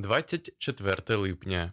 24 липня.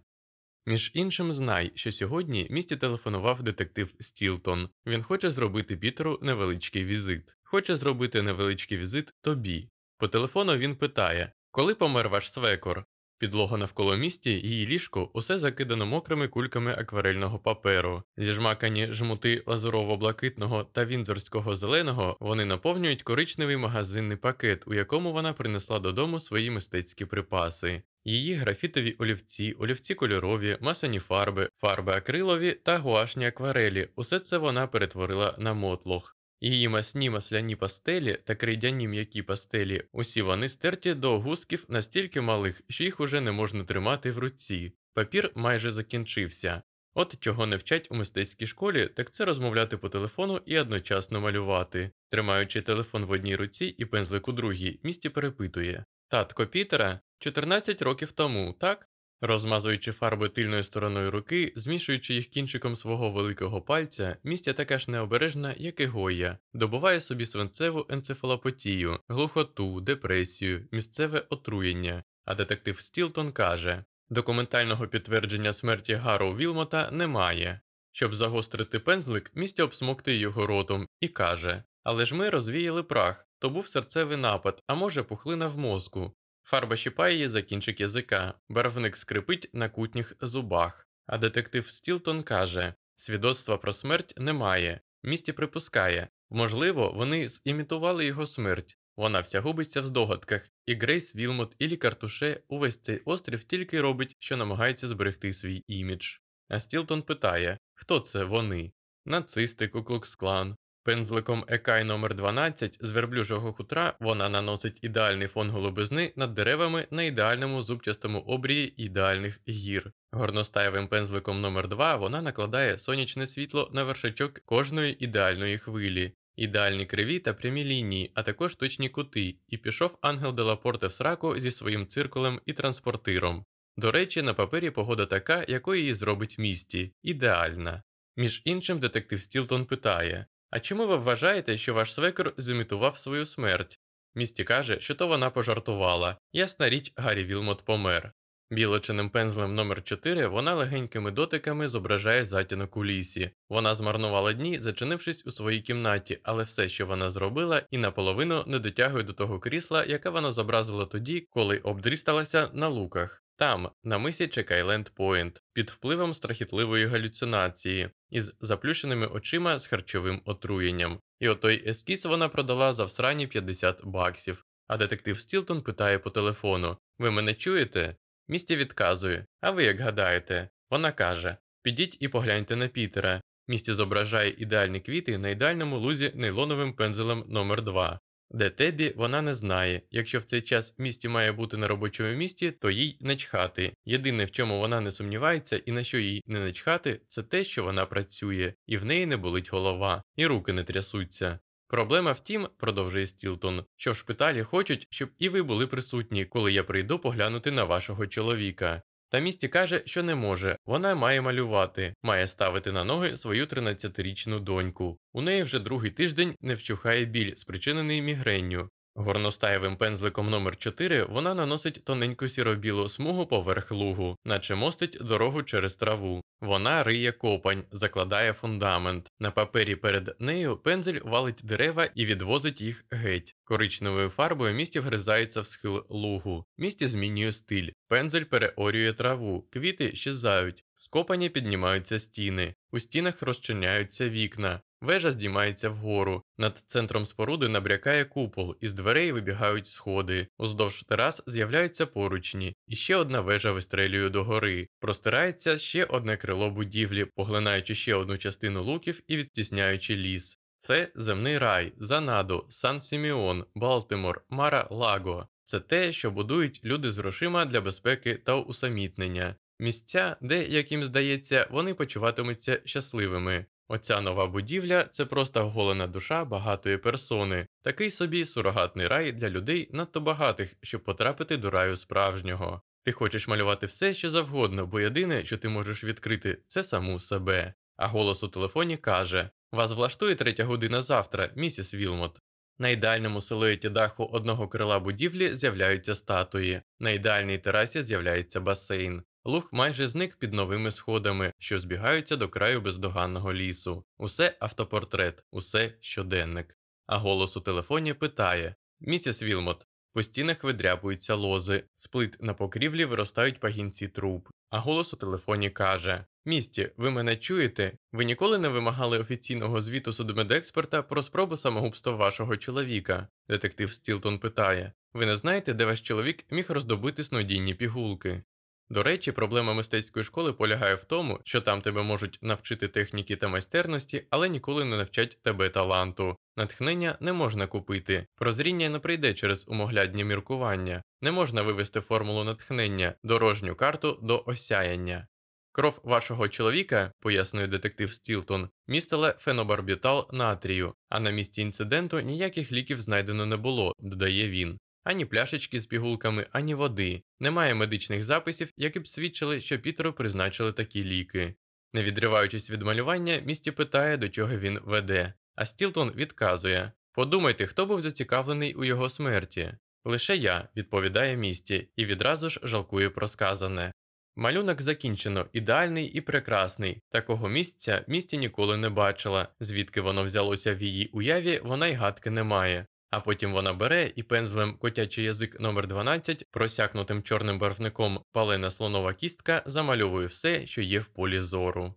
Між іншим, знай, що сьогодні місті телефонував детектив Стілтон. Він хоче зробити Пітеру невеличкий візит. Хоче зробити невеличкий візит тобі. По телефону він питає Коли помер ваш свекор? Підлога навколо місті, її ліжко усе закидано мокрими кульками акварельного паперу. Зіжмакані жмути лазурово-блакитного та вінзорського зеленого вони наповнюють коричневий магазинний пакет, у якому вона принесла додому свої мистецькі припаси. Її графітові олівці, олівці кольорові, масані фарби, фарби акрилові та гуашні акварелі усе це вона перетворила на мотлох. Її масні масляні пастелі та крейдяні м'які пастелі, усі вони стерті до гусків настільки малих, що їх уже не можна тримати в руці. Папір майже закінчився. От чого не вчать у мистецькій школі, так це розмовляти по телефону і одночасно малювати. Тримаючи телефон в одній руці і пензлик у другій, місті перепитує Татко Пітера 14 років тому, так? Розмазуючи фарби тильною стороною руки, змішуючи їх кінчиком свого великого пальця, містя така ж необережна, як і Гоя, добуває собі свинцеву енцефалопатію, глухоту, депресію, місцеве отруєння. А детектив Стілтон каже: документального підтвердження смерті Гарроу Вілмота немає. Щоб загострити пензлик, Місті обсмокти його ротом і каже: Але ж ми розвіяли прах, то був серцевий напад, а може пухлина в мозку. Фарба щипає її за кінчик язика, барвник скрипить на кутніх зубах. А детектив Стілтон каже: свідоцтва про смерть немає. Місті припускає, можливо, вони зімітували його смерть. Вона вся губиться в здогадках, і Грейс Вілмот і лікар Туше увесь цей острів тільки робить, що намагається зберегти свій імідж. А Стілтон питає, хто це вони? Нацисти, Куклукс-клан, Пензликом Екай номер 12 з верблюжого хутра вона наносить ідеальний фон голубизни над деревами на ідеальному зубчастому обрії ідеальних гір. Горностаєвим пензликом номер 2 вона накладає сонячне світло на вершачок кожної ідеальної хвилі, ідеальні криві та прямі лінії, а також точні кути, і пішов ангел Делапорте в сраку зі своїм циркулем і транспортиром. До речі, на папері погода така, якою її зробить місті ідеальна. Між іншим, детектив Стілтон питає а чому ви вважаєте, що ваш свекор зімітував свою смерть? Місті каже, що то вона пожартувала. Ясна річ, Гаррі Вілмот помер. Білочиним пензлем номер 4 вона легенькими дотиками зображає затінок у лісі. Вона змарнувала дні, зачинившись у своїй кімнаті, але все, що вона зробила, і наполовину не дотягує до того крісла, яке вона зобразила тоді, коли обдрісталася на луках. Там, на мисі Чекайленд Пойнт, під впливом страхітливої галюцинації, із заплющеними очима з харчовим отруєнням. І отой ескіз вона продала за всрані 50 баксів. А детектив Стілтон питає по телефону: Ви мене чуєте? Місті відказує, а ви як гадаєте? Вона каже: Підіть і погляньте на Пітера. Місті зображає ідеальні квіти на ідеальному лузі нейлоновим пензелем номер 2 де Тебі вона не знає. Якщо в цей час місті має бути на робочому місці, то їй не чхати. Єдине, в чому вона не сумнівається і на що їй не начхати, це те, що вона працює, і в неї не болить голова, і руки не трясуться. Проблема в тім, продовжує Стілтон, що в шпиталі хочуть, щоб і ви були присутні, коли я прийду поглянути на вашого чоловіка. Та місті каже, що не може, вона має малювати, має ставити на ноги свою 13-річну доньку. У неї вже другий тиждень не вчухає біль, спричинений мігренню. Горностаєвим пензликом номер 4 вона наносить тоненьку сіробілу смугу поверх лугу, наче мостить дорогу через траву. Вона риє копань, закладає фундамент. На папері перед нею пензель валить дерева і відвозить їх геть. Коричневою фарбою місті вгризається в схил лугу. Місті змінює стиль. Пензель переорює траву, квіти щезають, скопані піднімаються стіни, у стінах розчиняються вікна. Вежа здіймається вгору, над центром споруди набрякає купол, із дверей вибігають сходи, уздовж терас з'являються поручні, і ще одна вежа вистрелює догори, простирається ще одне крило будівлі, поглинаючи ще одну частину луків і відстісняючи ліс. Це земний рай, Занадо, Сан Сіміон, Балтимор, Мара Лаго. Це те, що будують люди з грошима для безпеки та усамітнення. Місця, де, як їм здається, вони почуватимуться щасливими. Оця нова будівля це просто оголена душа багатої персони, такий собі сурогатний рай для людей надто багатих, щоб потрапити до раю справжнього. Ти хочеш малювати все, що завгодно, бо єдине, що ти можеш відкрити, це саму себе. А голос у телефоні каже: Вас влаштує третя година завтра, місіс Вілмот. На ідеальному силуеті даху одного крила будівлі з'являються статуї, на ідеальній терасі з'являється басейн. Луг майже зник під новими сходами, що збігаються до краю бездоганного лісу. Усе автопортрет, усе щоденник. А голос у телефоні питає Місіс Вілмот, по стінах видряпуються лози, з плит на покрівлі виростають пагінці труб. А голос у телефоні каже: Місті, ви мене чуєте? Ви ніколи не вимагали офіційного звіту судмедексперта про спробу самогубства вашого чоловіка? Детектив Стілтон питає. Ви не знаєте, де ваш чоловік міг роздобути снодійні пігулки? До речі, проблема мистецької школи полягає в тому, що там тебе можуть навчити техніки та майстерності, але ніколи не навчать тебе таланту. Натхнення не можна купити, прозріння не прийде через умоглядні міркування, не можна вивести формулу натхнення, дорожню карту до осяяння. Кров вашого чоловіка, пояснює детектив Стілтон, містила фенобарбітал натрію, а на місці інциденту ніяких ліків знайдено не було, додає він ані пляшечки з пігулками, ані води. Немає медичних записів, які б свідчили, що Пітеру призначили такі ліки. Не відриваючись від малювання, місті питає, до чого він веде, а Стілтон відказує Подумайте, хто був зацікавлений у його смерті. Лише я, відповідає місті, і відразу ж жалкує про сказане. Малюнок закінчено, ідеальний і прекрасний. Такого місця місті ніколи не бачила, звідки воно взялося в її уяві, вона й гадки не має. А потім вона бере і пензлем котячий язик номер 12 просякнутим чорним барвником палена слонова кістка замальовує все, що є в полі зору.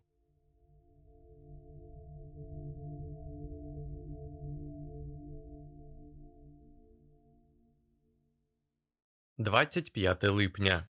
Двадцять липня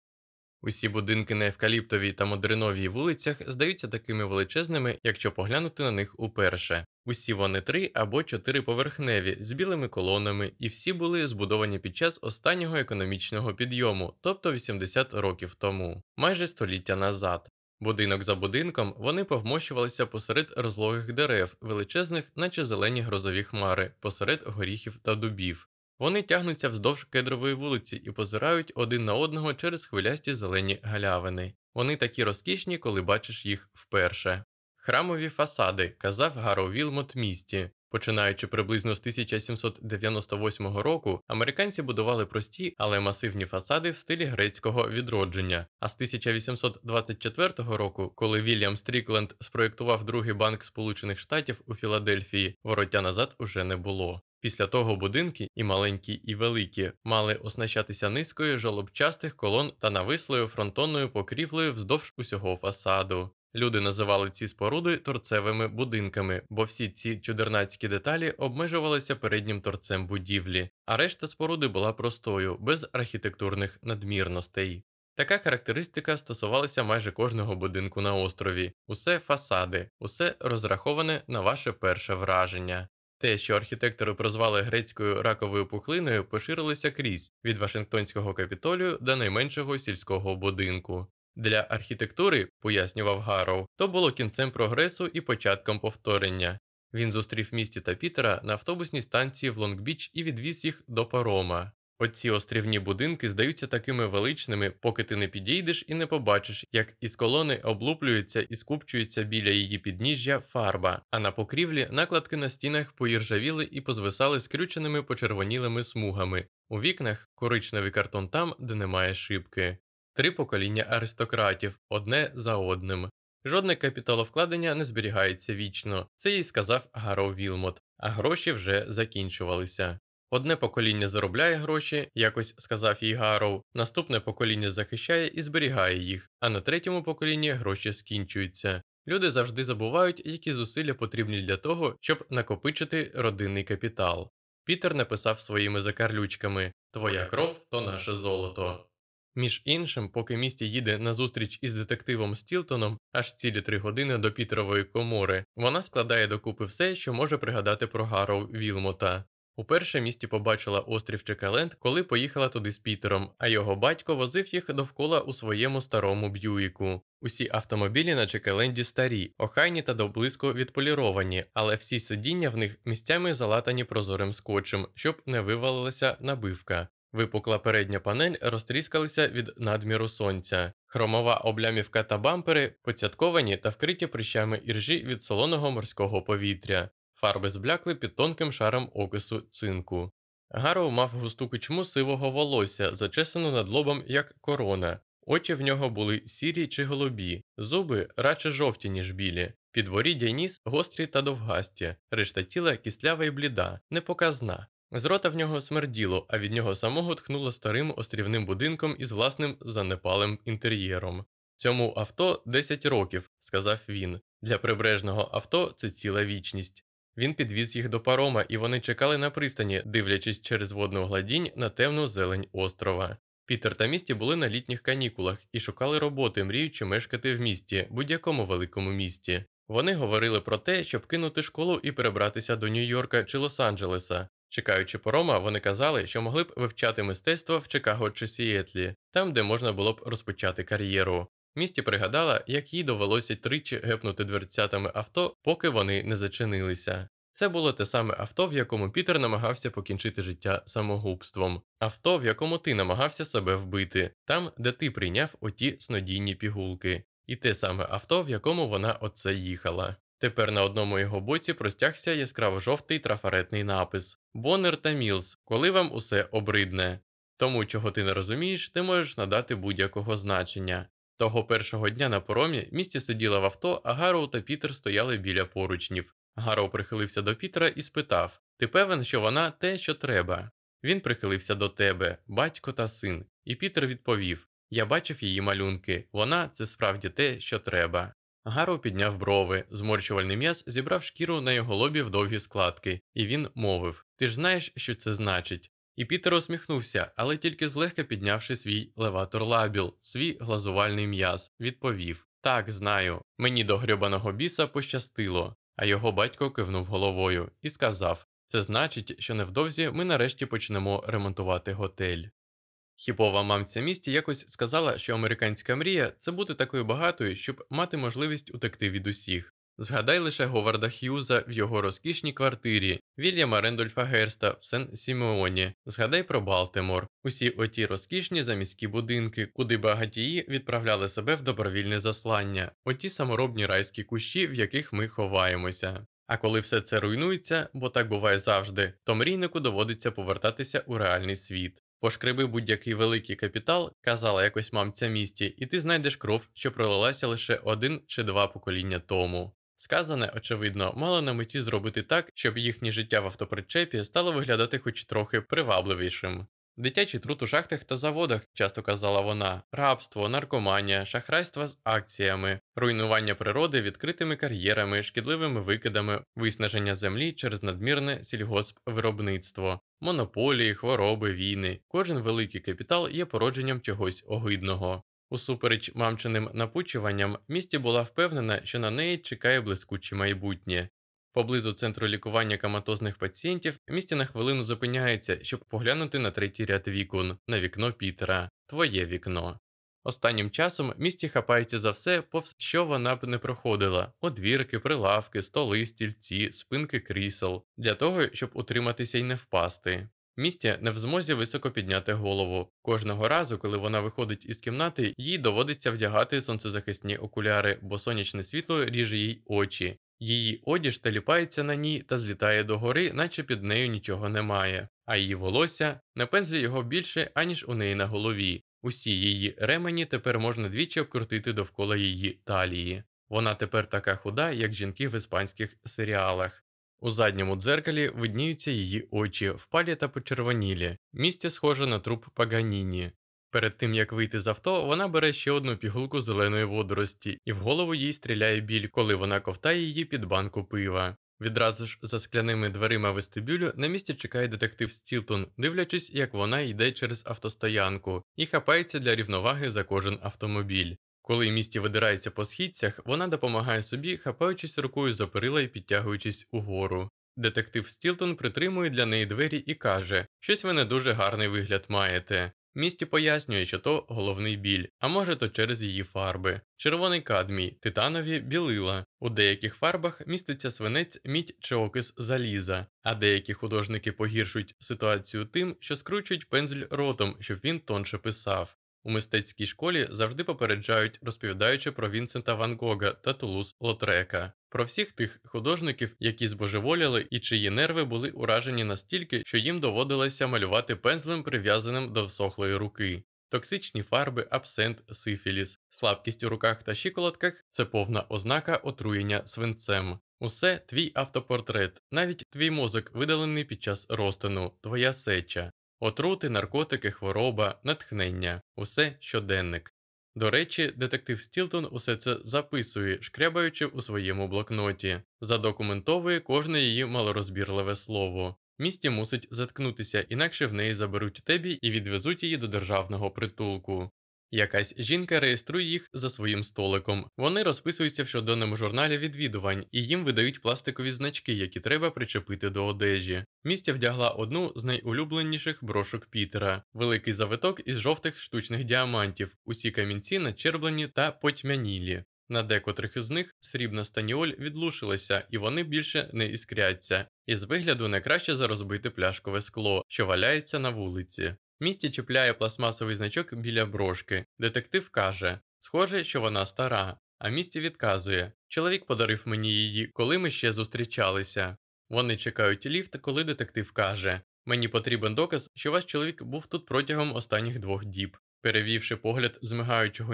Усі будинки на Евкаліптовій та Модериновій вулицях здаються такими величезними, якщо поглянути на них уперше. Усі вони три або чотириповерхневі з білими колонами, і всі були збудовані під час останнього економічного підйому, тобто 80 років тому, майже століття назад. Будинок за будинком вони повмощувалися посеред розлогих дерев, величезних, наче зелені грозові хмари, посеред горіхів та дубів. Вони тягнуться вздовж кедрової вулиці і позирають один на одного через хвилясті зелені галявини. Вони такі розкішні, коли бачиш їх вперше. Храмові фасади, казав Гаро Вілмот місті. Починаючи приблизно з 1798 року, американці будували прості, але масивні фасади в стилі грецького відродження. А з 1824 року, коли Вільям Стрікленд спроєктував другий банк Сполучених Штатів у Філадельфії, вороття назад уже не було. Після того будинки, і маленькі, і великі, мали оснащатися низкою жолобчастих колон та навислою фронтонною покрівлею вздовж усього фасаду. Люди називали ці споруди торцевими будинками, бо всі ці чудернацькі деталі обмежувалися переднім торцем будівлі, а решта споруди була простою, без архітектурних надмірностей. Така характеристика стосувалася майже кожного будинку на острові, усе фасади, усе розраховане на ваше перше враження. Те, що архітектори прозвали грецькою раковою пухлиною, поширилося крізь від Вашингтонського капітолію до найменшого сільського будинку. Для архітектури, пояснював Гарроу, то було кінцем прогресу і початком повторення. Він зустрів місті та Пітера на автобусній станції в Лонгбіч і відвіз їх до парома. Оці острівні будинки здаються такими величними, поки ти не підійдеш і не побачиш, як із колони облуплюються і скупчуються біля її підніжжя фарба, а на покрівлі накладки на стінах поіржавіли і позвисали скрюченими почервонілими смугами. У вікнах коричневий картон там, де немає шибки. Три покоління аристократів одне за одним. Жодне капіталовкладення не зберігається вічно, це їй сказав Гаро Вілмот, а гроші вже закінчувалися. Одне покоління заробляє гроші, якось сказав їй Гарроу, наступне покоління захищає і зберігає їх, а на третьому поколінні гроші скінчуються. Люди завжди забувають, які зусилля потрібні для того, щоб накопичити родинний капітал. Пітер написав своїми закарлючками Твоя кров то наше золото. Між іншим, поки місті їде на зустріч із детективом Стілтоном аж цілі три години до Пітерової комори, вона складає докупи все, що може пригадати про Гарроу Вілмота. Уперше місті побачила острів Чекаленд, коли поїхала туди з Пітером, а його батько возив їх довкола у своєму старому б'юїку. Усі автомобілі на Чекаленді старі, охайні та доблизько відполіровані, але всі сидіння в них місцями залатані прозорим скотчем, щоб не вивалилася набивка. Випукла передня панель розтріскалися від надміру сонця. Хромова облямівка та бампери поцятковані та вкриті прищами іржі від солоного морського повітря. Фарби зблякли під тонким шаром окису цинку. Гарроу мав густу кичму сивого волосся, зачесану над лобом як корона. Очі в нього були сірі чи голубі, зуби радше жовті, ніж білі, підборіддя ніс гострі та довгасті, решта тіла кислява й бліда, непоказна. З рота в нього смерділо, а від нього самого тхнуло старим острівним будинком із власним занепалим інтер'єром. Цьому авто 10 років, сказав він. Для прибережного авто це ціла вічність. Він підвіз їх до парома, і вони чекали на пристані, дивлячись через водну гладінь на темну зелень острова. Пітер та місті були на літніх канікулах і шукали роботи, мріючи мешкати в місті, будь-якому великому місті. Вони говорили про те, щоб кинути школу і перебратися до Нью-Йорка чи Лос-Анджелеса. Чекаючи порома, вони казали, що могли б вивчати мистецтво в Чикаго чи Сіетлі, там, де можна було б розпочати кар'єру. Місті пригадала, як їй довелося тричі гепнути дверцятами авто, поки вони не зачинилися. Це було те саме авто, в якому Пітер намагався покінчити життя самогубством, авто, в якому ти намагався себе вбити, там, де ти прийняв оті снодійні пігулки, і те саме авто, в якому вона оце їхала. Тепер на одному його боці простягся яскраво жовтий трафаретний напис Боннер та Мілз, коли вам усе обридне. Тому, чого ти не розумієш, ти можеш надати будь-якого значення. Того першого дня на поромі місті сиділа в авто, а Гарроу та Пітер стояли біля поручнів. Гарроу прихилився до Пітера і спитав Ти певен, що вона те, що треба? Він прихилився до тебе, батько та син, і Пітер відповів Я бачив її малюнки, вона це справді те, що треба. Гарроу підняв брови, зморщувальний м'яз зібрав шкіру на його лобі в довгі складки, і він мовив Ти ж знаєш, що це значить? І Пітер усміхнувся, але тільки злегка піднявши свій леватор лабіл, свій глазувальний м'яз, відповів Так, знаю, мені до грьобаного біса пощастило. А його батько кивнув головою і сказав Це значить, що невдовзі ми нарешті почнемо ремонтувати готель. Хіпова мамця місті якось сказала, що американська мрія це бути такою багатою, щоб мати можливість утекти від усіх. Згадай лише Говарда Х'юза в його розкішній квартирі, Вільяма Рендольфа Герста в Сен Сімеоні, згадай про Балтимор, усі оті розкішні заміські будинки, куди багатії відправляли себе в добровільне заслання, оті саморобні райські кущі, в яких ми ховаємося. А коли все це руйнується, бо так буває завжди, то мрійнику доводиться повертатися у реальний світ. Пошкреби будь-який великий капітал, казала якось мамця місті, і ти знайдеш кров, що пролилася лише один чи два покоління тому. Сказане, очевидно, мало на меті зробити так, щоб їхнє життя в автопричепі стало виглядати хоч трохи привабливішим. Дитячий труд у шахтах та заводах, часто казала вона, рабство, наркоманія, шахрайство з акціями, руйнування природи відкритими кар'єрами, шкідливими викидами, виснаження землі через надмірне сільгоспвиробництво, монополії, хвороби, війни. Кожен великий капітал є породженням чогось огидного. Усупереч мамчиним напучуванням, місті була впевнена, що на неї чекає блискуче майбутнє. Поблизу центру лікування каматозних пацієнтів місті на хвилину зупиняється, щоб поглянути на третій ряд вікон, на вікно Пітера, твоє вікно. Останнім часом місті хапається за все, повз що вона б не проходила: одвірки, прилавки, столи, стільці, спинки крісел, для того, щоб утриматися і не впасти. Місті не в змозі високо підняти голову. Кожного разу, коли вона виходить із кімнати, їй доводиться вдягати сонцезахисні окуляри, бо сонячне світло ріже їй очі. Її одіж теліпається на ній та злітає догори, наче під нею нічого немає, а її волосся на пензлі його більше, аніж у неї на голові. Усі її ремені тепер можна двічі обкрутити довкола її талії. Вона тепер така худа, як жінки в іспанських серіалах. У задньому дзеркалі видніються її очі, впалі та почервонілі, місце схоже на труп Паганіні. Перед тим як вийти з авто, вона бере ще одну пігулку зеленої водорості, і в голову їй стріляє біль, коли вона ковтає її під банку пива. Відразу ж за скляними дверима вестибюлю на місці чекає детектив Стілтон, дивлячись, як вона йде через автостоянку, і хапається для рівноваги за кожен автомобіль. Коли місті видирається по східцях, вона допомагає собі, хапаючись рукою за перила і підтягуючись угору. Детектив Стілтон притримує для неї двері і каже, щось ви не дуже гарний вигляд маєте. Місті пояснює, що то головний біль, а може то через її фарби. Червоний кадмій, титанові білила. У деяких фарбах міститься свинець, мідь чи окис заліза, а деякі художники погіршують ситуацію тим, що скручують пензль ротом, щоб він тонше писав. У мистецькій школі завжди попереджають, розповідаючи про Вінсента Ван Гога та Тулус Лотрека, про всіх тих художників, які збожеволіли і чиї нерви були уражені настільки, що їм доводилося малювати пензлем, прив'язаним до всохлої руки. Токсичні фарби, абсент, сифіліс, слабкість у руках та щиколотках це повна ознака отруєння свинцем. Усе твій автопортрет, навіть твій мозок видалений під час розтину, твоя сеча, отрути, наркотики, хвороба, натхнення, усе щоденник. До речі, детектив Стілтон усе це записує, шкрябаючи у своєму блокноті, задокументовує кожне її малорозбірливе слово. Місті мусить заткнутися, інакше в неї заберуть тебі і відвезуть її до державного притулку. Якась жінка реєструє їх за своїм столиком. Вони розписуються в щоденному журналі відвідувань і їм видають пластикові значки, які треба причепити до одежі. Містя вдягла одну з найулюбленіших брошок Пітера, великий завиток із жовтих штучних діамантів, усі камінці начерблені та потьмянілі. На декотрих із них срібна станіоль відлушилася, і вони більше не іскряться, і з вигляду не краще за розбите пляшкове скло, що валяється на вулиці. Місті чіпляє пластмасовий значок біля брошки. Детектив каже: Схоже, що вона стара. А місті відказує: Чоловік подарив мені її, коли ми ще зустрічалися. Вони чекають ліфт, коли детектив каже: Мені потрібен доказ, що ваш чоловік був тут протягом останніх двох діб. Перевівши погляд з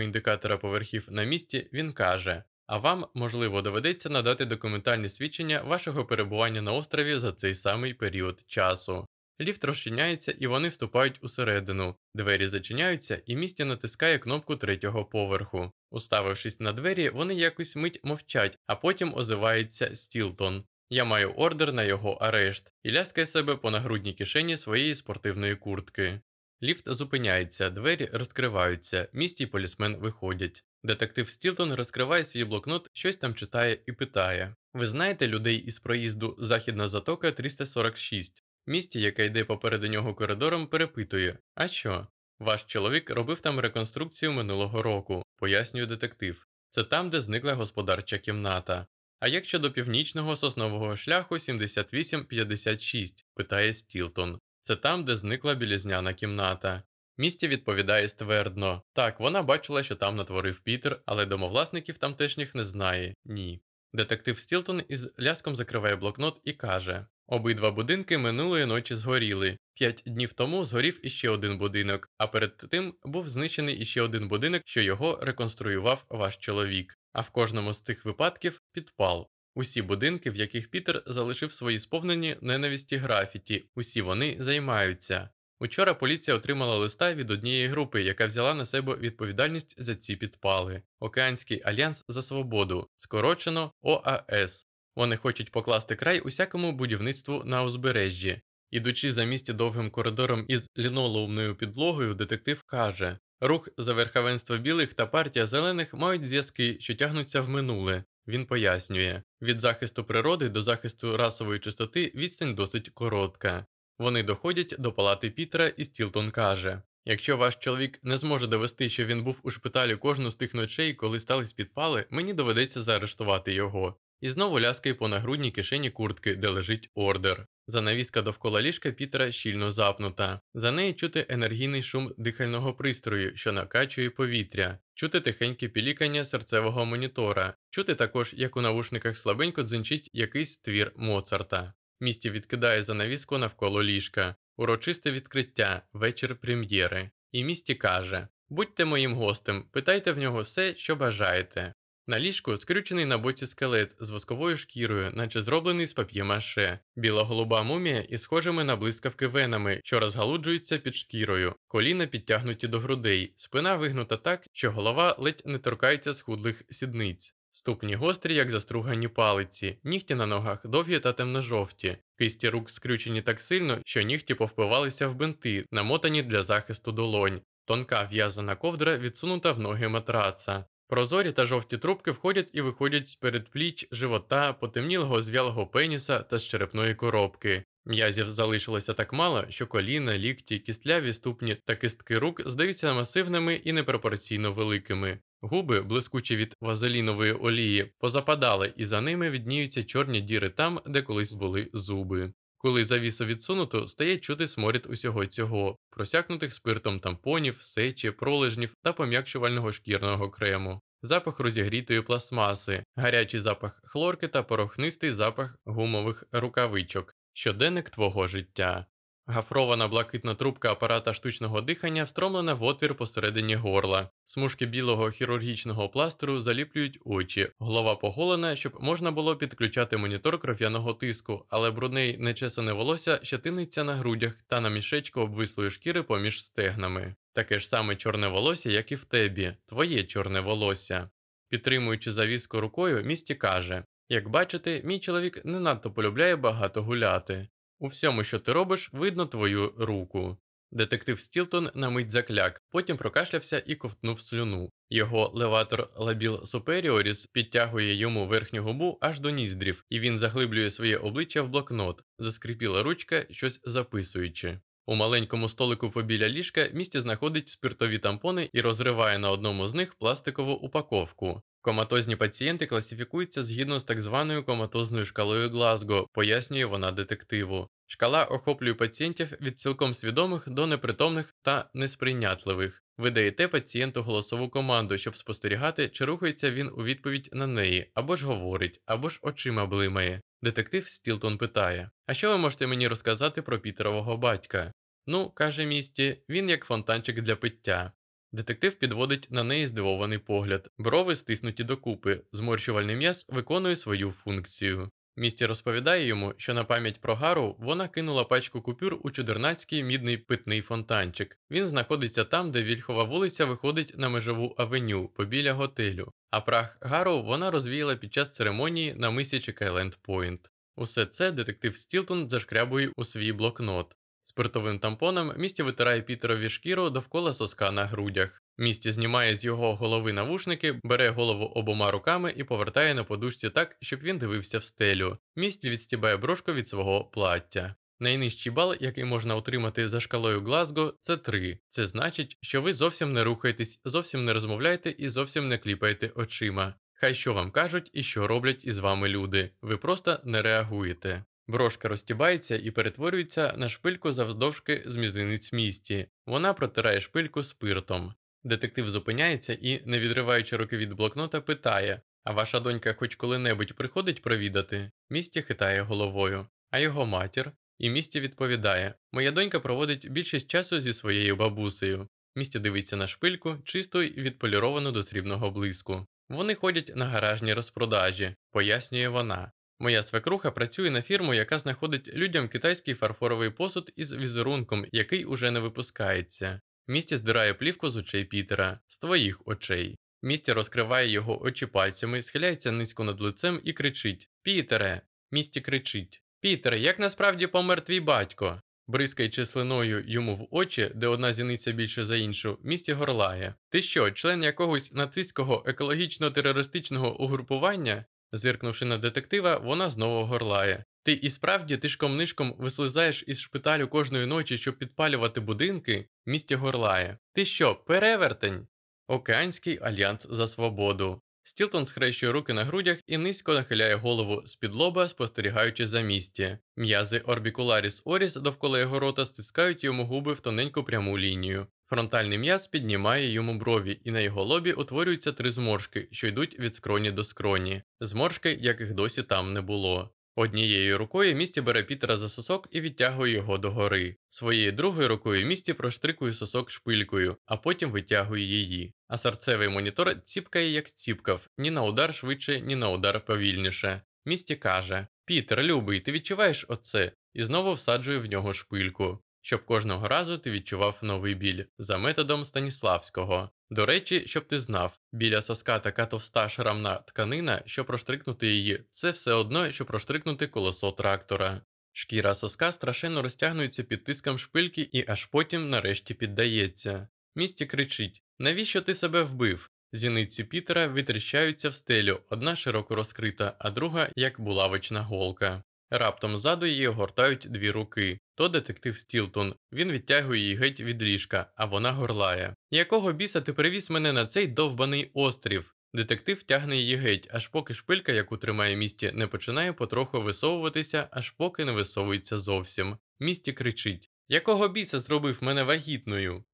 індикатора поверхів на місці, він каже: А вам, можливо, доведеться надати документальні свідчення вашого перебування на острові за цей самий період часу. Ліфт розчиняється і вони вступають усередину. Двері зачиняються, і місті натискає кнопку третього поверху. Уставившись на двері, вони якусь мить мовчать, а потім озивається Стілтон. Я маю ордер на його арешт і ляскає себе по нагрудній кишені своєї спортивної куртки. Ліфт зупиняється, двері розкриваються, місті й полісмен виходять. Детектив Стілтон розкриває свій блокнот, щось там читає і питає: Ви знаєте людей із проїзду Західна затока 346? Місті, яке йде попереду нього коридором, перепитує: А що? Ваш чоловік робив там реконструкцію минулого року, пояснює детектив. Це там, де зникла господарча кімната. А як щодо північного соснового шляху 7856, питає Стілтон. Це там, де зникла білізняна кімната. Місті відповідає ствердно так, вона бачила, що там натворив Пітер, але домовласників тамтешніх не знає ні. Детектив Стілтон із ляском закриває блокнот і каже: Обидва будинки минулої ночі згоріли. П'ять днів тому згорів іще один будинок, а перед тим був знищений іще один будинок, що його реконструював ваш чоловік. А в кожному з цих випадків підпал. Усі будинки, в яких Пітер залишив свої сповнені ненависті графіті, усі вони займаються. Учора поліція отримала листа від однієї групи, яка взяла на себе відповідальність за ці підпали Океанський альянс за свободу, скорочено ОАС. Вони хочуть покласти край усякому будівництву на узбережжі. Ідучи за місті довгим коридором із лінолеумною підлогою, детектив каже: рух за верховенство білих та партія зелених мають зв'язки, що тягнуться в минуле. Він пояснює, від захисту природи до захисту расової чистоти відстань досить коротка. Вони доходять до палати Пітера, і Стілтон каже: Якщо ваш чоловік не зможе довести, що він був у шпиталі кожну з тих ночей, коли стались підпали, мені доведеться заарештувати його. І знову ляскає по нагрудній кишені куртки, де лежить ордер. Занавіска довкола ліжка Пітера щільно запнута. За неї чути енергійний шум дихального пристрою, що накачує повітря, чути тихеньке пілікання серцевого монітора, чути також, як у навушниках слабенько дзенчить якийсь твір Моцарта. Місті відкидає занавіску навколо ліжка, урочисте відкриття, вечір прем'єри. І місті каже: Будьте моїм гостем, питайте в нього все, що бажаєте. На ліжку скрючений на боці скелет з восковою шкірою, наче зроблений з пап'є-маше, біла голуба мумія із схожими на блискавки венами, що розгалуджуються під шкірою, коліна підтягнуті до грудей, спина вигнута так, що голова ледь не торкається схудлих сідниць. Ступні гострі, як застругані палиці, нігті на ногах довгі та темно-жовті, кисті рук скрючені так сильно, що нігті повпивалися в бинти, намотані для захисту долонь. Тонка в'язана ковдра відсунута в ноги матраца. Прозорі та жовті трубки входять і виходять з передпліч, живота, потемнілого зв'ялого пеніса та з черепної коробки. М'язів залишилося так мало, що коліна, лікті, кістляві ступні та кистки рук здаються масивними і непропорційно великими. Губи, блискучі від вазелінової олії, позападали, і за ними відніються чорні діри там, де колись були зуби. Коли завісу відсунуто, стає чути сморід усього цього, просякнутих спиртом тампонів, сечі, пролежнів та пом'якшувального шкірного крему, запах розігрітої пластмаси, гарячий запах хлорки та порохнистий запах гумових рукавичок, щоденник твого життя. Гафрована блакитна трубка апарата штучного дихання встромлена в отвір посередині горла. Смужки білого хірургічного пластеру заліплюють очі, голова поголена, щоб можна було підключати монітор кров'яного тиску, але брудне й нечесане волосся щетиниться на грудях та на мішечку обвислої шкіри поміж стегнами. Таке ж саме чорне волосся, як і в тебі, твоє чорне волосся. Підтримуючи завіску рукою, місті каже: Як бачите, мій чоловік не надто полюбляє багато гуляти. У всьому, що ти робиш, видно твою руку. Детектив Стілтон на мить закляк, потім прокашлявся і ковтнув слюну. Його леватор лабіл суперіоріс підтягує йому верхню губу аж до ніздрів, і він заглиблює своє обличчя в блокнот, заскрипіла ручка, щось записуючи. У маленькому столику побіля ліжка місті знаходить спиртові тампони і розриває на одному з них пластикову упаковку. Коматозні пацієнти класифікуються згідно з так званою коматозною шкалою Глазго, пояснює вона детективу. Шкала охоплює пацієнтів від цілком свідомих до непритомних та несприйнятливих. Ви даєте пацієнту голосову команду, щоб спостерігати, чи рухається він у відповідь на неї, або ж говорить, або ж очима блимає. Детектив Стілтон питає: А що ви можете мені розказати про Пітерового батька? Ну, каже місті, він як фонтанчик для пиття. Детектив підводить на неї здивований погляд, брови стиснуті докупи, зморщувальний м'яз виконує свою функцію. Місті розповідає йому, що на пам'ять про Гару вона кинула пачку купюр у чудернацький мідний питний фонтанчик. Він знаходиться там, де Вільхова вулиця виходить на межову авеню побіля готелю, а прах Гару вона розвіяла під час церемонії на мисі Чекайленд Пойнт. Усе це детектив Стілтон зашкрябує у свій блокнот. Спиртовим тампоном місті витирає Пітерові шкіру довкола соска на грудях. Місті знімає з його голови навушники, бере голову обома руками і повертає на подушці так, щоб він дивився в стелю. Місті відстібає брошку від свого плаття. Найнижчий бал, який можна отримати за шкалою Глазго, це 3. Це значить, що ви зовсім не рухаєтесь, зовсім не розмовляєте і зовсім не кліпаєте очима. Хай що вам кажуть і що роблять із вами люди. Ви просто не реагуєте. Брошка розтібається і перетворюється на шпильку завздовжки з мізинець місті. Вона протирає шпильку спиртом. Детектив зупиняється і, не відриваючи руки від блокнота, питає: А ваша донька хоч коли-небудь приходить провідати? Місті хитає головою. А його матір? І місті відповідає: Моя донька проводить більшість часу зі своєю бабусею. Місті дивиться на шпильку, чисту й відполіровану до срібного блиску. Вони ходять на гаражні розпродажі, пояснює вона. Моя свекруха працює на фірму, яка знаходить людям китайський фарфоровий посуд із візерунком, який уже не випускається. Місті здирає плівку з очей Пітера, з твоїх очей. Місті розкриває його очі пальцями, схиляється низько над лицем і кричить: Пітере! Місті кричить: Пітере, як насправді помер твій батько? Бризкаючи слиною йому в очі, де одна зіниця більше за іншу, місті горлає. Ти що, член якогось нацистського екологічно-терористичного угрупування? Зиркнувши на детектива, вона знову горлає. Ти і справді тишком нишком вислизаєш із шпиталю кожної ночі, щоб підпалювати будинки, місті горлає. Ти що, перевертень? Океанський альянс за свободу. Стілтон схрещує руки на грудях і низько нахиляє голову з-під лоба, спостерігаючи за місті. М'язи орбікуларіс Оріс довкола його рота стискають йому губи в тоненьку пряму лінію. Фронтальний м'яз піднімає йому брові, і на його лобі утворюються три зморшки, що йдуть від скроні до скроні, зморшки, яких досі там не було. Однією рукою місті бере Пітера за сосок і відтягує його догори. Своєю другою рукою місті проштрикує сосок шпилькою, а потім витягує її. А серцевий монітор ціпкає, як ціпкав, ні на удар швидше, ні на удар повільніше. Місті каже: Пітер, любий, ти відчуваєш оце? І знову всаджує в нього шпильку щоб кожного разу ти відчував новий біль за методом Станіславського. До речі, щоб ти знав, біля соска така товста шрамна тканина, що проштрикнути її, це все одно, що проштрикнути колесо трактора. Шкіра соска страшенно розтягнується під тиском шпильки і аж потім нарешті піддається. Місті кричить: Навіщо ти себе вбив? Зіниці Пітера витріщаються в стелю, одна широко розкрита, а друга як булавочна голка. Раптом ззаду її огортають дві руки. То детектив Стілтон. Він відтягує її геть від ліжка, а вона горлає. Якого біса ти привіз мене на цей довбаний острів? Детектив тягне її геть, аж поки шпилька, яку тримає місті, не починає потроху висовуватися, аж поки не висовується зовсім. Місті кричить Якого біса зробив мене вагітною?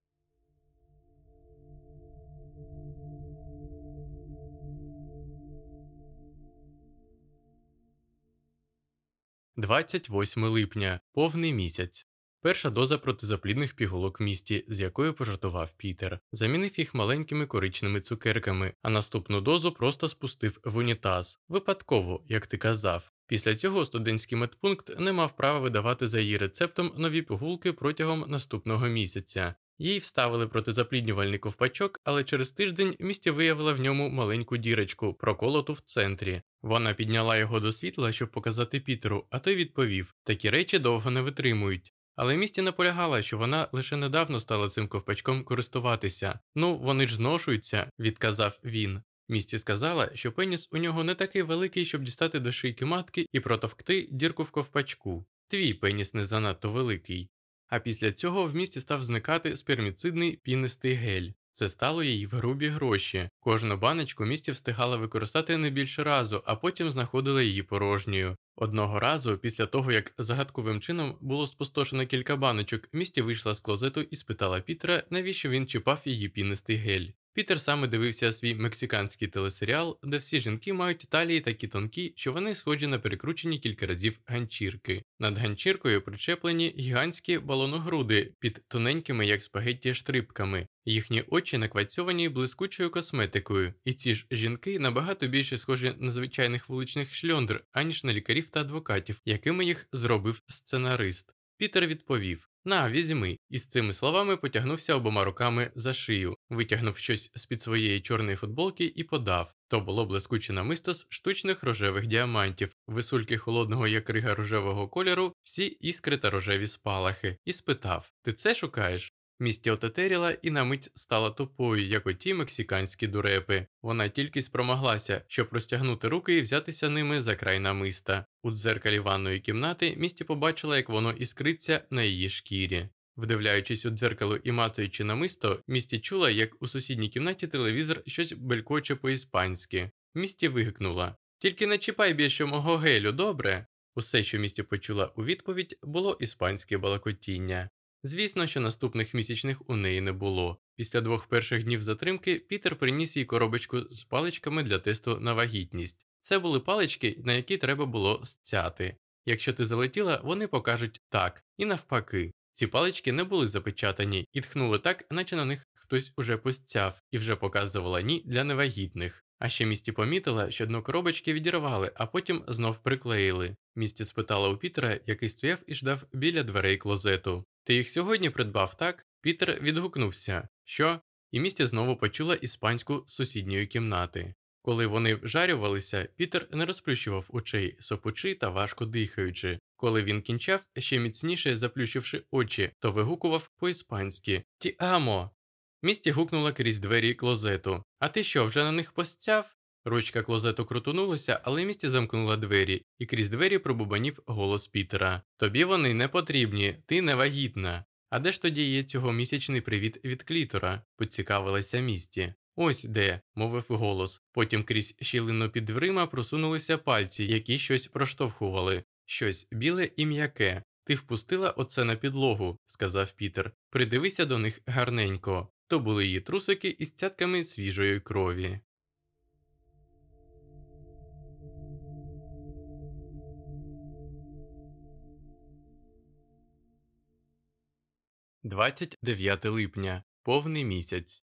28 липня, повний місяць. Перша доза протизаплідних пігулок в місті, з якою пожартував Пітер, замінив їх маленькими коричними цукерками, а наступну дозу просто спустив в унітаз. Випадково, як ти казав. Після цього студентський медпункт не мав права видавати за її рецептом нові пігулки протягом наступного місяця. Їй вставили протизапліднювальний ковпачок, але через тиждень місті виявила в ньому маленьку дірочку, проколоту в центрі. Вона підняла його до світла, щоб показати Пітеру, а той відповів: такі речі довго не витримують. Але місті наполягала, що вона лише недавно стала цим ковпачком користуватися. Ну, вони ж зношуються, відказав він. Місті сказала, що пеніс у нього не такий великий, щоб дістати до шийки матки і протовкти дірку в ковпачку. Твій пеніс не занадто великий а після цього в місті став зникати сперміцидний пінистий гель. Це стало їй в грубі гроші. Кожну баночку місті встигала використати не більше разу, а потім знаходила її порожньою. Одного разу, після того як загадковим чином було спустошено кілька баночок, місті вийшла з клозету і спитала Пітера, навіщо він чіпав її пінистий гель. Пітер саме дивився свій мексиканський телесеріал, де всі жінки мають талії такі тонкі, що вони схожі на перекручені кілька разів ганчірки. Над ганчіркою причеплені гігантські балоногруди під тоненькими, як спагетті, штрипками. Їхні очі наквацьовані блискучою косметикою, і ці ж жінки набагато більше схожі на звичайних вуличних шльондр, аніж на лікарів та адвокатів, якими їх зробив сценарист. Пітер відповів на, візьми, і з цими словами потягнувся обома руками за шию, витягнув щось з під своєї чорної футболки і подав. То було блискуче намисто з штучних рожевих діамантів, висульки холодного як рига рожевого кольору, всі іскри та рожеві спалахи, і спитав: Ти це шукаєш? Місті отетеріла і на мить стала тупою, як оті мексиканські дурепи. Вона тільки спромоглася, щоб розтягнути руки і взятися ними за край намиста. У дзеркалі ванної кімнати місті побачила, як воно іскриться на її шкірі. Вдивляючись у дзеркало і мацаючи намисто, місті чула, як у сусідній кімнаті телевізор щось белькоче по-іспанськи. Місті вигукнула Тільки не чіпай більше мого гелю, добре? Усе, що місті почула у відповідь, було іспанське балакотіння. Звісно, що наступних місячних у неї не було. Після двох перших днів затримки Пітер приніс їй коробочку з паличками для тесту на вагітність. Це були палички, на які треба було стяти. Якщо ти залетіла, вони покажуть так, і навпаки. Ці палички не були запечатані і тхнули так, наче на них хтось уже постяв і вже показувала ні для невагітних. А ще місті помітила, що дно коробочки відірвали, а потім знов приклеїли. Місті спитала у Пітера, який стояв і ждав біля дверей клозету. Ти їх сьогодні придбав, так? Пітер відгукнувся, що? І місті знову почула іспанську сусідньої кімнати. Коли вони вжарювалися, Пітер не розплющував очей, сопучи та важко дихаючи. Коли він кінчав, ще міцніше заплющивши очі, то вигукував по-іспанськи Ті амо. Місті гукнула крізь двері клозету. А ти що, вже на них постяв? Ручка клозету крутонулася, але місті замкнула двері, і крізь двері пробубанів голос Пітера. Тобі вони не потрібні, ти не вагітна. А де ж тоді є цього місячний привіт від клітора? поцікавилася місті. Ось де, мовив голос. Потім крізь щілину під дверима просунулися пальці, які щось проштовхували, щось біле і м'яке. Ти впустила оце на підлогу, сказав Пітер. Придивися до них гарненько. То були її трусики із цятками свіжої крові. 29 липня, повний місяць.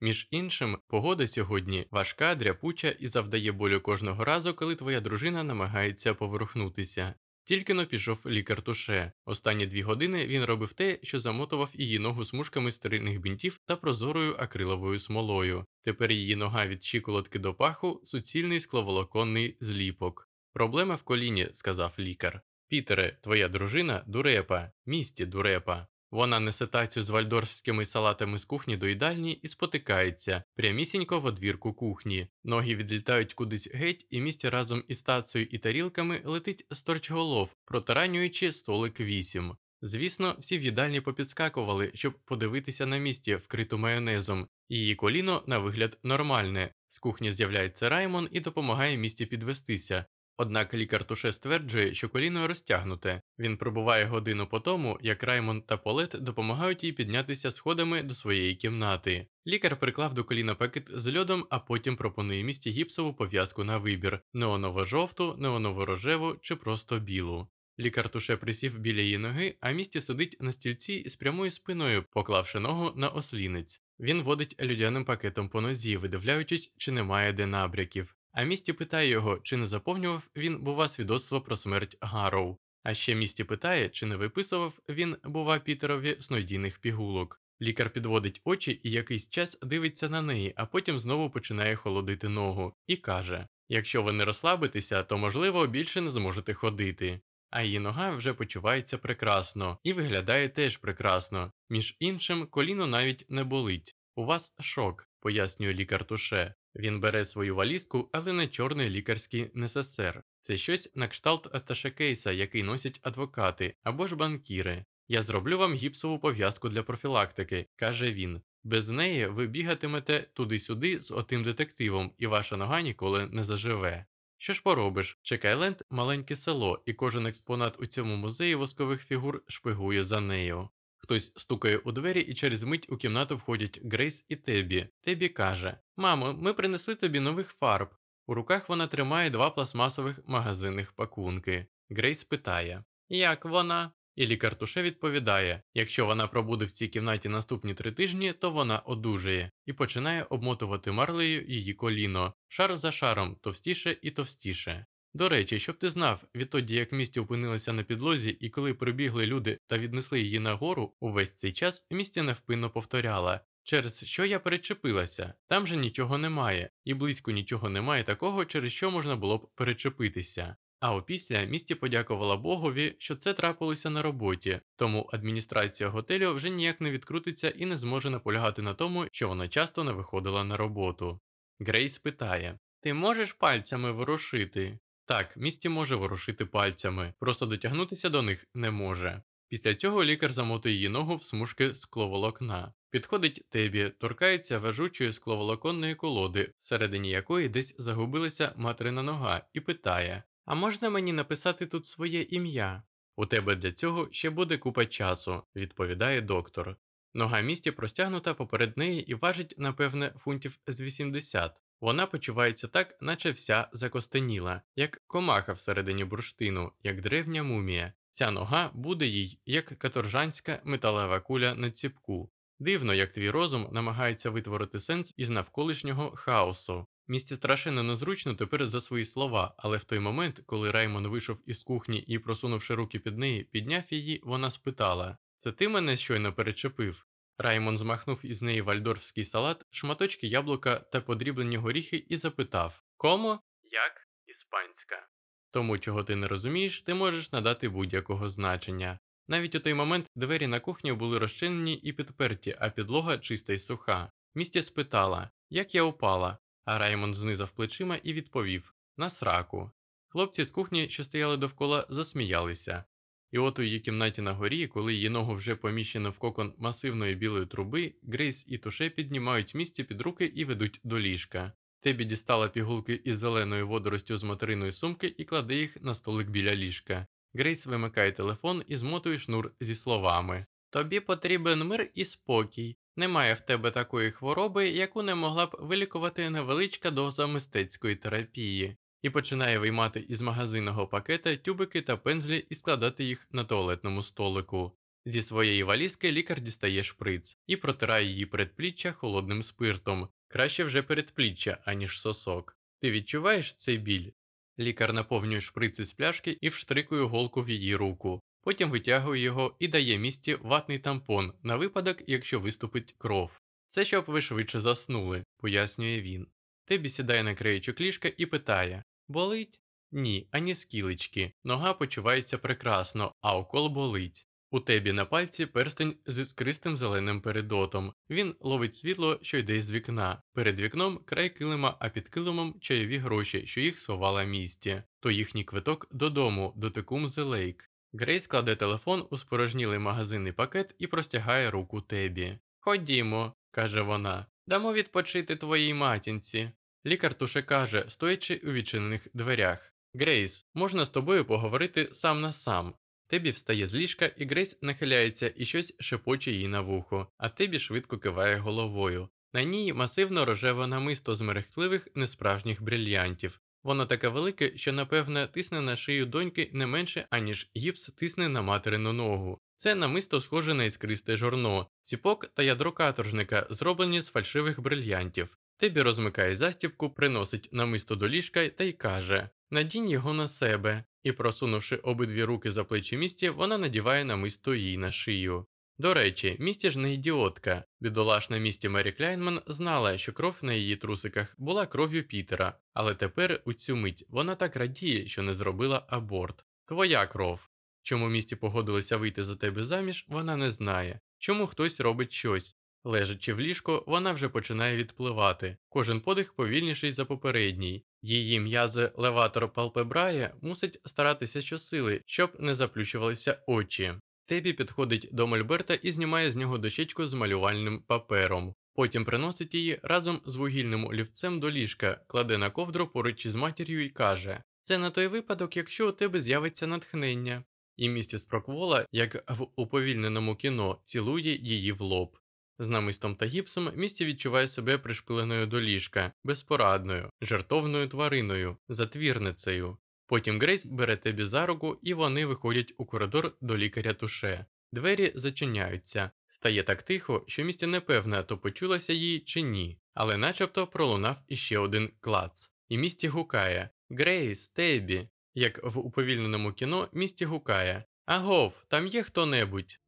Між іншим, погода сьогодні важка, дряпуча і завдає болю кожного разу, коли твоя дружина намагається поворухнутися. Тільки но пішов лікар туше. Останні дві години він робив те, що замотував її ногу смужками стерильних бінтів та прозорою акриловою смолою. Тепер її нога від щиколотки до паху суцільний скловолоконний зліпок. Проблема в коліні, сказав лікар. Пітере, твоя дружина дурепа, місті дурепа. Вона несе тацю з вальдорфськими салатами з кухні до їдальні і спотикається прямісінько в одвірку кухні. Ноги відлітають кудись геть, і місті разом із тацею і тарілками летить сторчголов, протаранюючи столик вісім. Звісно, всі в їдальні попідскакували, щоб подивитися на місті, вкриту майонезом. Її коліно, на вигляд, нормальне, З кухні з'являється Раймон і допомагає місті підвестися. Однак лікар Туше стверджує, що коліно розтягнуте. Він пробуває годину по тому, як Раймон та Полет допомагають їй піднятися сходами до своєї кімнати. Лікар приклав до коліна пакет з льодом, а потім пропонує місті гіпсову пов'язку на вибір неоново-жовту, неоново-рожеву чи просто білу. Лікар туше присів біля її ноги, а місті сидить на стільці з прямою спиною, поклавши ногу на ослінець. Він водить людяним пакетом по нозі, видивляючись, чи немає де набряків. А місті питає його, чи не заповнював він, бува, свідоцтво про смерть Гарроу. А ще місті питає, чи не виписував він, бува, Пітерові снойдійних пігулок. Лікар підводить очі і якийсь час дивиться на неї, а потім знову починає холодити ногу і каже: Якщо ви не розслабитеся, то можливо більше не зможете ходити. А її нога вже почувається прекрасно і виглядає теж прекрасно. Між іншим, коліно навіть не болить. У вас шок, пояснює лікар Туше. Він бере свою валізку, але не чорний лікарський НССР. Це щось на кшталт аташекейса, який носять адвокати або ж банкіри. Я зроблю вам гіпсову пов'язку для профілактики, каже він. Без неї ви бігатимете туди-сюди з отим детективом, і ваша нога ніколи не заживе. Що ж поробиш? Чекайленд маленьке село, і кожен експонат у цьому музеї воскових фігур шпигує за нею. Хтось стукає у двері, і через мить у кімнату входять Грейс і Тебі. Тебі каже: Мамо, ми принесли тобі нових фарб. У руках вона тримає два пластмасових магазинних пакунки. Грейс питає: Як вона? І лікар Туше відповідає: якщо вона пробуде в цій кімнаті наступні три тижні, то вона одужає і починає обмотувати марлею її коліно, шар за шаром, товстіше і товстіше. До речі, щоб ти знав, відтоді як місті опинилася на підлозі, і коли прибігли люди та віднесли її нагору, увесь цей час місті невпинно повторяла. Через що я перечепилася, там же нічого немає, і близько нічого немає такого, через що можна було б перечепитися. А опісля місті подякувала Богові, що це трапилося на роботі, тому адміністрація готелю вже ніяк не відкрутиться і не зможе наполягати на тому, що вона часто не виходила на роботу. Грейс питає: Ти можеш пальцями ворушити? Так, місті може ворушити пальцями, просто дотягнутися до них не може. Після цього лікар замотує її ногу в смужки скловолокна. Підходить Тебі, торкається важучої скловолоконної колоди, всередині якої десь загубилася материна нога, і питає: А можна мені написати тут своє ім'я? У тебе для цього ще буде купа часу, відповідає доктор. Нога місті простягнута поперед неї і важить, напевне, фунтів з 80. Вона почувається так, наче вся закостеніла, як комаха всередині бурштину, як древня мумія. Ця нога буде їй, як каторжанська металева куля на ціпку. Дивно, як твій розум намагається витворити сенс із навколишнього хаосу. Місті страшенно незручно тепер за свої слова, але в той момент, коли Раймон вийшов із кухні і, просунувши руки під неї, підняв її, вона спитала: Це ти мене щойно перечепив? Раймон змахнув із неї вальдорфський салат, шматочки яблука та подріблені горіхи і запитав Кому? Як іспанська. Тому, чого ти не розумієш, ти можеш надати будь-якого значення. Навіть у той момент двері на кухню були розчинені і підперті, а підлога чиста й суха. Місті спитала, як я упала, а Раймонд знизав плечима і відповів на сраку. Хлопці з кухні, що стояли довкола, засміялися. І от у її кімнаті на горі, коли її ногу вже поміщено в кокон масивної білої труби, Грейс і туше піднімають місті під руки і ведуть до ліжка. Тебі дістала пігулки із зеленою водоростю з материної сумки і кладе їх на столик біля ліжка. Грейс вимикає телефон і змотує шнур зі словами Тобі потрібен мир і спокій. Немає в тебе такої хвороби, яку не могла б вилікувати невеличка доза мистецької терапії і починає виймати із магазинного пакета тюбики та пензлі і складати їх на туалетному столику. Зі своєї валізки лікар дістає шприц і протирає її передпліччя холодним спиртом. Краще вже передпліччя, аніж сосок. Ти відчуваєш цей біль? Лікар наповнює шприц із пляшки і вштрикує голку в її руку. Потім витягує його і дає місті ватний тампон на випадок, якщо виступить кров. Це щоб ви швидше заснули, пояснює він. Тебі сідає на краєчок ліжка і питає Болить? Ні, ані скілечки. Нога почувається прекрасно, а окол болить. У тебі на пальці перстень з іскристим зеленим передотом. Він ловить світло, що йде з вікна. Перед вікном край килима, а під килимом чайові гроші, що їх сховала місті. То їхній квиток додому, до Текумзе Лейк. Грейс кладе телефон у спорожнілий магазинний пакет і простягає руку тебі. Ходімо, каже вона, дамо відпочити твоїй матінці. Лікар туше каже, стоячи у відчинених дверях Грейс, можна з тобою поговорити сам на сам. Тебі встає з ліжка, і Грейс нахиляється і щось шепоче їй на вухо, а Тебі швидко киває головою. На ній масивно рожеве намисто з мерехтливих несправжніх брильянтів. Воно таке велике, що, напевне, тисне на шию доньки не менше, аніж гіпс тисне на материну ногу. Це намисто схоже на іскристе жорно, ціпок та ядро каторжника, зроблені з фальшивих брильянтів. Тебі розмикає застібку, приносить намисто до ліжка та й каже Надінь його на себе, і, просунувши обидві руки за плечі місті, вона надіває намисто їй на шию. До речі, місті ж не ідіотка. Бідолашна місті Мері Кляйнман знала, що кров на її трусиках була кров'ю Пітера, але тепер у цю мить вона так радіє, що не зробила аборт. Твоя кров. Чому місті погодилися вийти за тебе заміж, вона не знає. Чому хтось робить щось. Лежачи в ліжко, вона вже починає відпливати, кожен подих повільніший за попередній. Її м'язи леватор палпебрає мусить старатися щосили, щоб не заплющувалися очі. Тебі підходить до Мольберта і знімає з нього дощечку з малювальним папером. Потім приносить її разом з вугільним олівцем до ліжка, кладе на ковдру поруч із матір'ю і каже: Це на той випадок, якщо у тебе з'явиться натхнення. І містіс Проквола, як в уповільненому кіно, цілує її в лоб. З намистом та гіпсом місті відчуває себе пришпиленою до ліжка, безпорадною, жартовною твариною, затвірницею. Потім Грейс бере Тебі за руку, і вони виходять у коридор до лікаря туше. Двері зачиняються. Стає так тихо, що місті не певне, то почулося їй чи ні, але начебто пролунав іще один клац. І місті гукає Грейс, Тебі. Як в уповільненому кіно місті гукає Агов, там є хто небудь.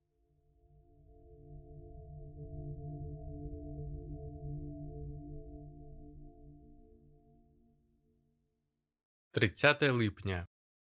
30 липня.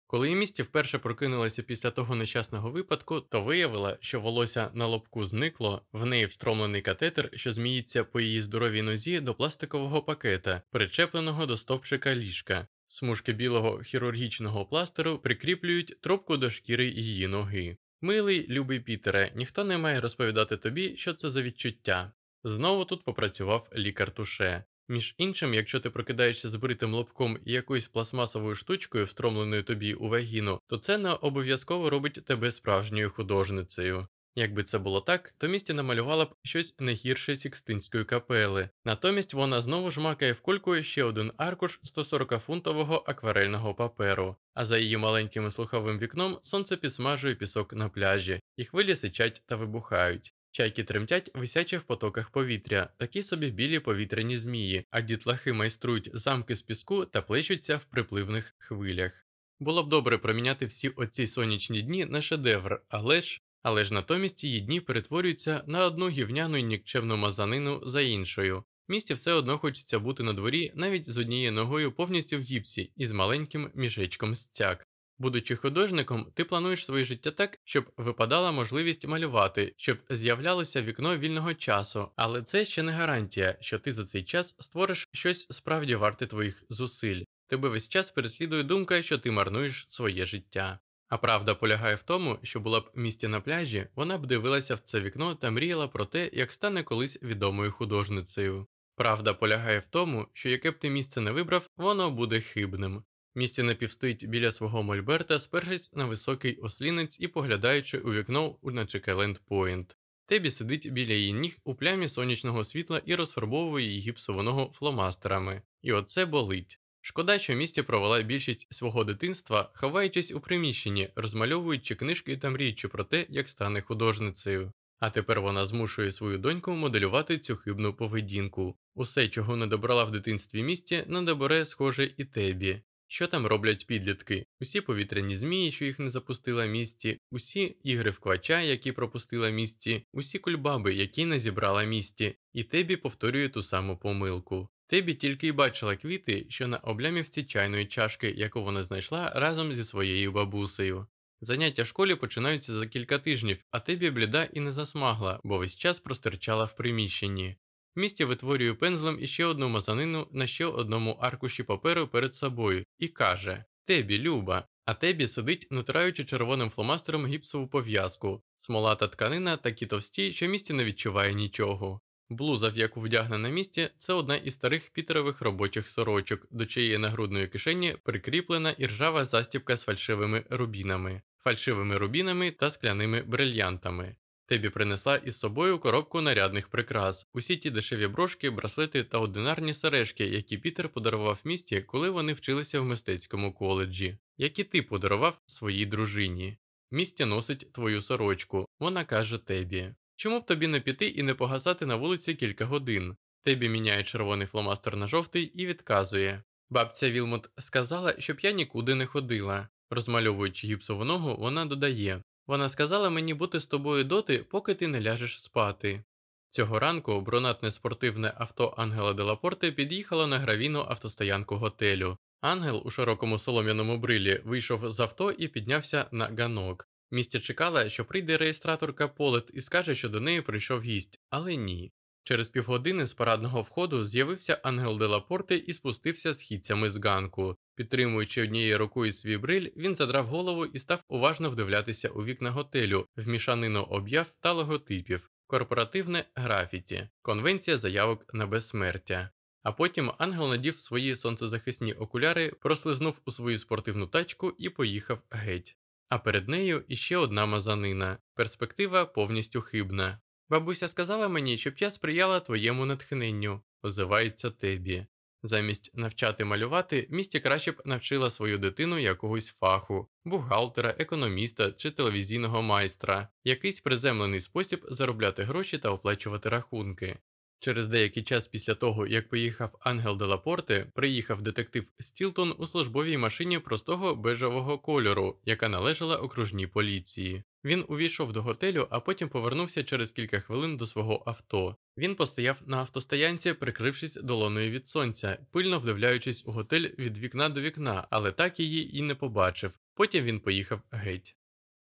Коли місті вперше прокинулася після того нещасного випадку, то виявила, що волосся на лобку зникло, в неї встромлений катетер, що зміється по її здоровій нозі до пластикового пакета, причепленого до стовпчика ліжка. Смужки білого хірургічного пластеру прикріплюють трубку до шкіри її ноги. Милий, любий Пітере, ніхто не має розповідати тобі, що це за відчуття. Знову тут попрацював лікар туше. Між іншим, якщо ти прокидаєшся з бритим лобком і якоюсь пластмасовою штучкою, встромленою тобі у вагіну, то це не обов'язково робить тебе справжньою художницею. Якби це було так, то місті намалювала б щось не гірше Сікстинської капели. Натомість вона знову жмакає в кульку ще один аркуш 140-фунтового акварельного паперу, а за її маленьким слуховим вікном сонце підсмажує пісок на пляжі, і хвилі сичать та вибухають. Чайки тремтять, висячи в потоках повітря, такі собі білі повітряні змії, а дітлахи майструють замки з піску та плещуться в припливних хвилях. Було б добре проміняти всі оці сонячні дні на шедевр, але ж але ж натомість її дні перетворюються на одну гівняну і нікчемну мазанину за іншою. Місті все одно хочеться бути на дворі навіть з однією ногою повністю в гіпсі і з маленьким мішечком стяг. Будучи художником, ти плануєш своє життя так, щоб випадала можливість малювати, щоб з'являлося вікно вільного часу, але це ще не гарантія, що ти за цей час створиш щось справді варте твоїх зусиль. Тебе весь час переслідує думка, що ти марнуєш своє життя. А правда полягає в тому, що була б місті на пляжі, вона б дивилася в це вікно та мріяла про те, як стане колись відомою художницею. Правда полягає в тому, що яке б ти місце не вибрав, воно буде хибним. Місті напівстоїть біля свого мольберта, спершись на високий ослінець і поглядаючи у вікно на Чекеленд Пойнт. Тебі сидить біля її ніг у плямі сонячного світла і розфарбовує її гіпсованого фломастерами. І оце болить. Шкода, що місті провела більшість свого дитинства, ховаючись у приміщенні, розмальовуючи книжки та мріючи про те, як стане художницею. А тепер вона змушує свою доньку моделювати цю хибну поведінку. Усе, чого не добрала в дитинстві місті, не добере, схоже, і тебі. Що там роблять підлітки? Усі повітряні змії, що їх не запустила місті, усі ігри в квача, які пропустила місті, усі кульбаби, які не зібрала місті, і Тебі повторює ту саму помилку. Тебі тільки й бачила квіти, що на облямівці чайної чашки, яку вона знайшла разом зі своєю бабусею. Заняття в школі починаються за кілька тижнів, а Тебі бліда і не засмагла, бо весь час простирчала в приміщенні. Місті витворює пензлем іще одну мазанину на ще одному аркуші паперу перед собою і каже Тебі, Люба. А Тебі сидить, натираючи червоним фломастером гіпсову пов'язку, смолата тканина такі товсті, що місті не відчуває нічого. Блуза, в яку вдягнена місті, це одна із старих пітерових робочих сорочок, до чиєї нагрудної кишені прикріплена іржава застібка з фальшивими рубінами, фальшивими рубінами та скляними брильянтами. Тебі принесла із собою коробку нарядних прикрас, усі ті дешеві брошки, браслети та одинарні сережки, які Пітер подарував місті, коли вони вчилися в мистецькому коледжі, які ти подарував своїй дружині. Місті носить твою сорочку, вона каже Тебі. Чому б тобі не піти і не погасати на вулиці кілька годин? Тебі міняє червоний фломастер на жовтий і відказує. Бабця Вілмот сказала, щоб я нікуди не ходила. Розмальовуючи гіпсову ногу, вона додає вона сказала мені бути з тобою доти, поки ти не ляжеш спати. Цього ранку бронатне спортивне авто Ангела Делапорте під'їхало на гравійну автостоянку готелю. Ангел у широкому солом'яному брилі вийшов з авто і піднявся на ганок. Містя чекала, що прийде реєстраторка Полет і скаже, що до неї прийшов гість, але ні. Через півгодини з парадного входу з'явився Ангел Делапорте і спустився східцями з ганку. Підтримуючи однією рукою свій бриль, він задрав голову і став уважно вдивлятися у вікна готелю, в мішанину об'яв та логотипів, корпоративне графіті, конвенція заявок на безсмертя. А потім ангел надів свої сонцезахисні окуляри, прослизнув у свою спортивну тачку і поїхав геть. А перед нею іще одна мазанина перспектива повністю хибна. Бабуся сказала мені, щоб я сприяла твоєму натхненню, озивається Тебі. Замість навчати малювати, місті краще б навчила свою дитину якогось фаху, бухгалтера, економіста чи телевізійного майстра, якийсь приземлений спосіб заробляти гроші та оплачувати рахунки. Через деякий час після того, як поїхав Ангел Делапорте, приїхав детектив Стілтон у службовій машині простого бежевого кольору, яка належала окружній поліції. Він увійшов до готелю, а потім повернувся через кілька хвилин до свого авто. Він постояв на автостоянці, прикрившись долоною від сонця, пильно вдивляючись у готель від вікна до вікна, але так її і не побачив. Потім він поїхав геть.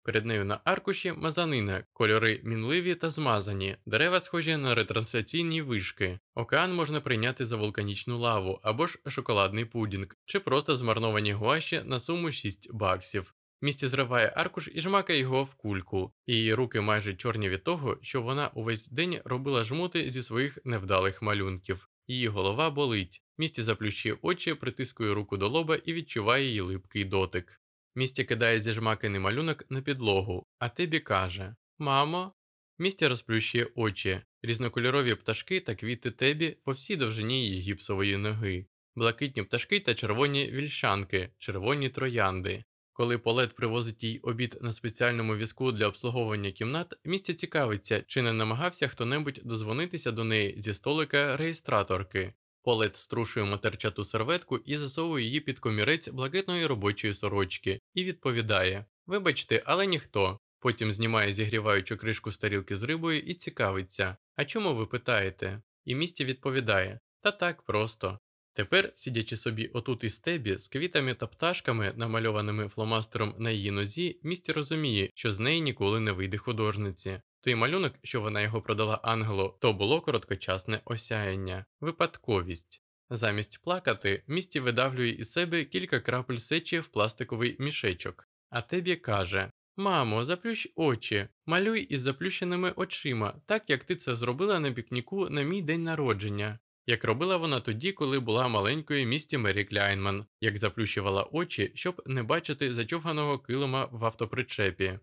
Перед нею на аркуші мазанина, кольори мінливі та змазані, дерева схожі на ретрансляційні вишки. Океан можна прийняти за вулканічну лаву або ж шоколадний пудінг, чи просто змарновані гуаші на суму 6 баксів. Місті зриває аркуш і жмакає його в кульку, її руки майже чорні від того, що вона увесь день робила жмути зі своїх невдалих малюнків. Її голова болить. Місті заплющує очі, притискує руку до лоба і відчуває її липкий дотик. Місті кидає зіжмаканий малюнок на підлогу, а Тебі каже Мамо. Місті розплющує очі, різнокольорові пташки та квіти Тебі по всій довжині її гіпсової ноги, блакитні пташки та червоні вільшанки, червоні троянди. Коли Полет привозить їй обід на спеціальному візку для обслуговування кімнат, місті цікавиться, чи не намагався хто-небудь дозвонитися до неї зі столика реєстраторки. Полет струшує матерчату серветку і засовує її під комірець блакитної робочої сорочки і відповідає: Вибачте, але ніхто. Потім знімає зігріваючу кришку з тарілки з рибою і цікавиться. А чому ви питаєте? І місті відповідає: Та так просто. Тепер, сидячи собі отут і стебі з квітами та пташками, намальованими фломастером на її нозі, місті розуміє, що з неї ніколи не вийде художниці. Той малюнок, що вона його продала ангелу, то було короткочасне осяяння, випадковість. Замість плакати, місті видавлює із себе кілька крапель сечі в пластиковий мішечок, а тебі каже Мамо, заплющ очі, малюй із заплющеними очима, так як ти це зробила на пікніку на мій день народження як робила вона тоді, коли була маленькою місті Мері Кляйнман, як заплющувала очі, щоб не бачити зачовганого килима в автопричепі.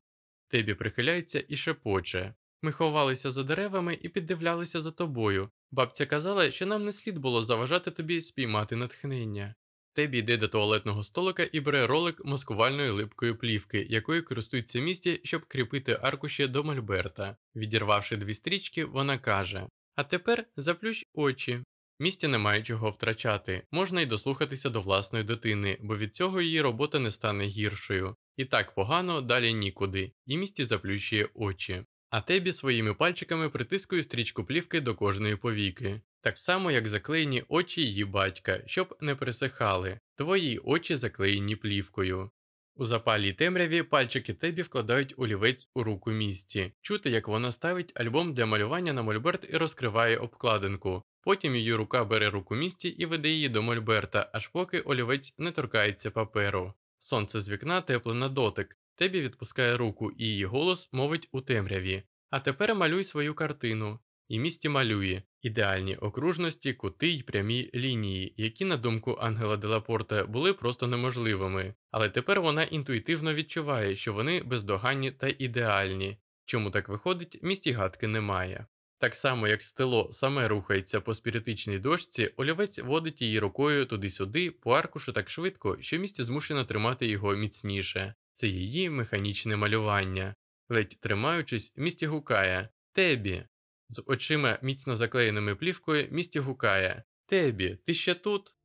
Тебі прихиляється і шепоче. Ми ховалися за деревами і піддивлялися за тобою. Бабця казала, що нам не слід було заважати тобі спіймати натхнення. Тебі йде до туалетного столика і бере ролик маскувальної липкої плівки, якою користуються місті, щоб кріпити аркуші до мольберта. Відірвавши дві стрічки, вона каже: А тепер заплющ очі. Місті немає чого втрачати, можна й дослухатися до власної дитини, бо від цього її робота не стане гіршою. І так погано, далі нікуди, і місті заплющує очі. А Тебі своїми пальчиками притискує стрічку плівки до кожної повіки, так само, як заклеєні очі її батька, щоб не пересихали, твої очі заклеєні плівкою. У запалій темряві пальчики Тебі вкладають олівець у руку місті, чути, як вона ставить альбом для малювання на мольберт і розкриває обкладинку. Потім її рука бере руку місті і веде її до Мольберта, аж поки олівець не торкається паперу. Сонце з вікна тепле на дотик. Тебі відпускає руку, і її голос мовить у темряві. А тепер малюй свою картину. І місті малює. ідеальні окружності, кути й прямі лінії, які, на думку Ангела Делапорта, були просто неможливими, але тепер вона інтуїтивно відчуває, що вони бездоганні та ідеальні. Чому так виходить, місті гадки немає. Так само, як стело саме рухається по спіритичній дошці, олівець водить її рукою туди-сюди, по аркушу так швидко, що місті змушено тримати його міцніше. Це її механічне малювання. Ледь тримаючись, місті гукає Тебі. З очима міцно заклеєними плівкою місті гукає Тебі, ти ще тут?